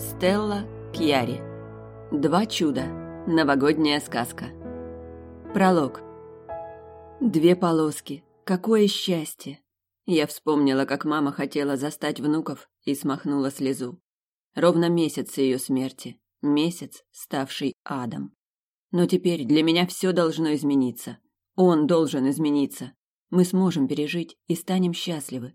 Стелла Кьяри. Два чуда. Новогодняя сказка. Пролог. Две полоски. Какое счастье! Я вспомнила, как мама хотела застать внуков и смахнула слезу. Ровно месяц ее смерти. Месяц, ставший адом. Но теперь для меня все должно измениться. Он должен измениться. Мы сможем пережить и станем счастливы.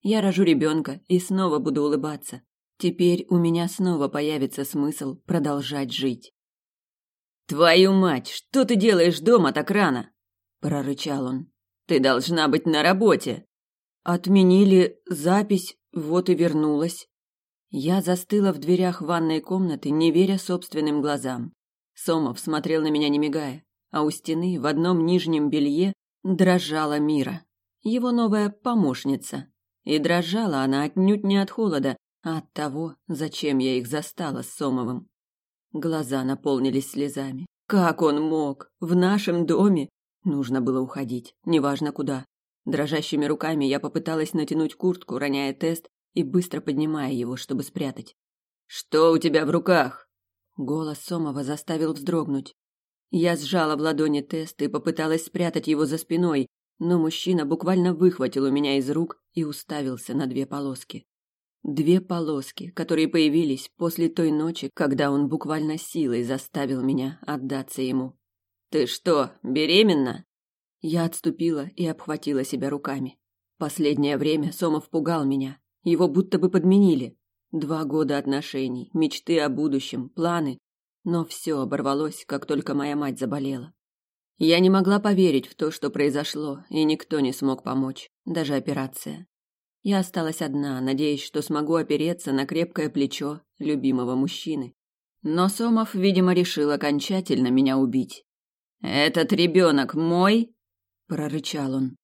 Я рожу ребенка и снова буду улыбаться. Теперь у меня снова появится смысл продолжать жить. «Твою мать, что ты делаешь дома так рано?» – прорычал он. «Ты должна быть на работе!» «Отменили запись, вот и вернулась». Я застыла в дверях ванной комнаты, не веря собственным глазам. Сомов смотрел на меня не мигая, а у стены в одном нижнем белье дрожала Мира, его новая помощница. И дрожала она отнюдь не от холода, а от того, зачем я их застала с Сомовым. Глаза наполнились слезами. Как он мог? В нашем доме? Нужно было уходить, неважно куда. Дрожащими руками я попыталась натянуть куртку, роняя тест и быстро поднимая его, чтобы спрятать. «Что у тебя в руках?» Голос Сомова заставил вздрогнуть. Я сжала в ладони тест и попыталась спрятать его за спиной, но мужчина буквально выхватил у меня из рук и уставился на две полоски. Две полоски, которые появились после той ночи, когда он буквально силой заставил меня отдаться ему. «Ты что, беременна?» Я отступила и обхватила себя руками. Последнее время Сомов пугал меня. Его будто бы подменили. Два года отношений, мечты о будущем, планы. Но все оборвалось, как только моя мать заболела. Я не могла поверить в то, что произошло, и никто не смог помочь, даже операция. Я осталась одна, надеясь, что смогу опереться на крепкое плечо любимого мужчины. Но Сомов, видимо, решил окончательно меня убить. «Этот ребенок мой?» – прорычал он.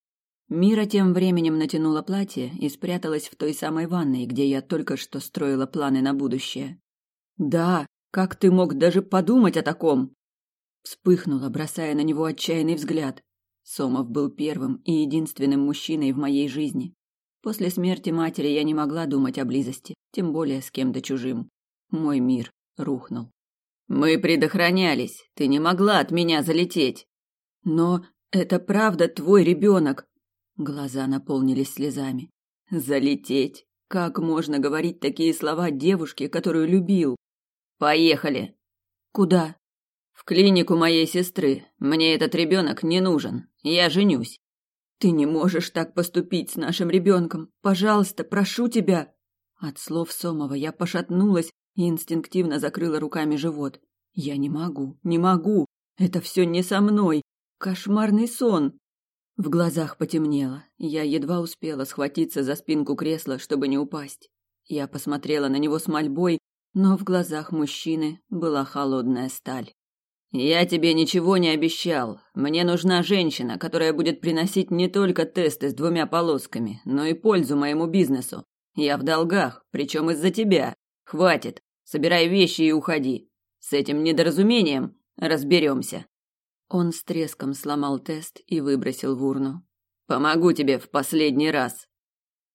Мира тем временем натянула платье и спряталась в той самой ванной, где я только что строила планы на будущее. «Да, как ты мог даже подумать о таком?» Вспыхнула, бросая на него отчаянный взгляд. Сомов был первым и единственным мужчиной в моей жизни. После смерти матери я не могла думать о близости, тем более с кем-то чужим. Мой мир рухнул. Мы предохранялись. Ты не могла от меня залететь. Но это правда твой ребенок. Глаза наполнились слезами. Залететь? Как можно говорить такие слова девушке, которую любил? Поехали. Куда? В клинику моей сестры. Мне этот ребенок не нужен. Я женюсь. Ты не можешь так поступить с нашим ребенком. Пожалуйста, прошу тебя. От слов Сомова я пошатнулась и инстинктивно закрыла руками живот. Я не могу, не могу. Это все не со мной. Кошмарный сон. В глазах потемнело. Я едва успела схватиться за спинку кресла, чтобы не упасть. Я посмотрела на него с мольбой, но в глазах мужчины была холодная сталь. Я тебе ничего не обещал. Мне нужна женщина, которая будет приносить не только тесты с двумя полосками, но и пользу моему бизнесу. Я в долгах, причем из-за тебя. Хватит. Собирай вещи и уходи. С этим недоразумением разберемся. Он с треском сломал тест и выбросил в урну. Помогу тебе в последний раз.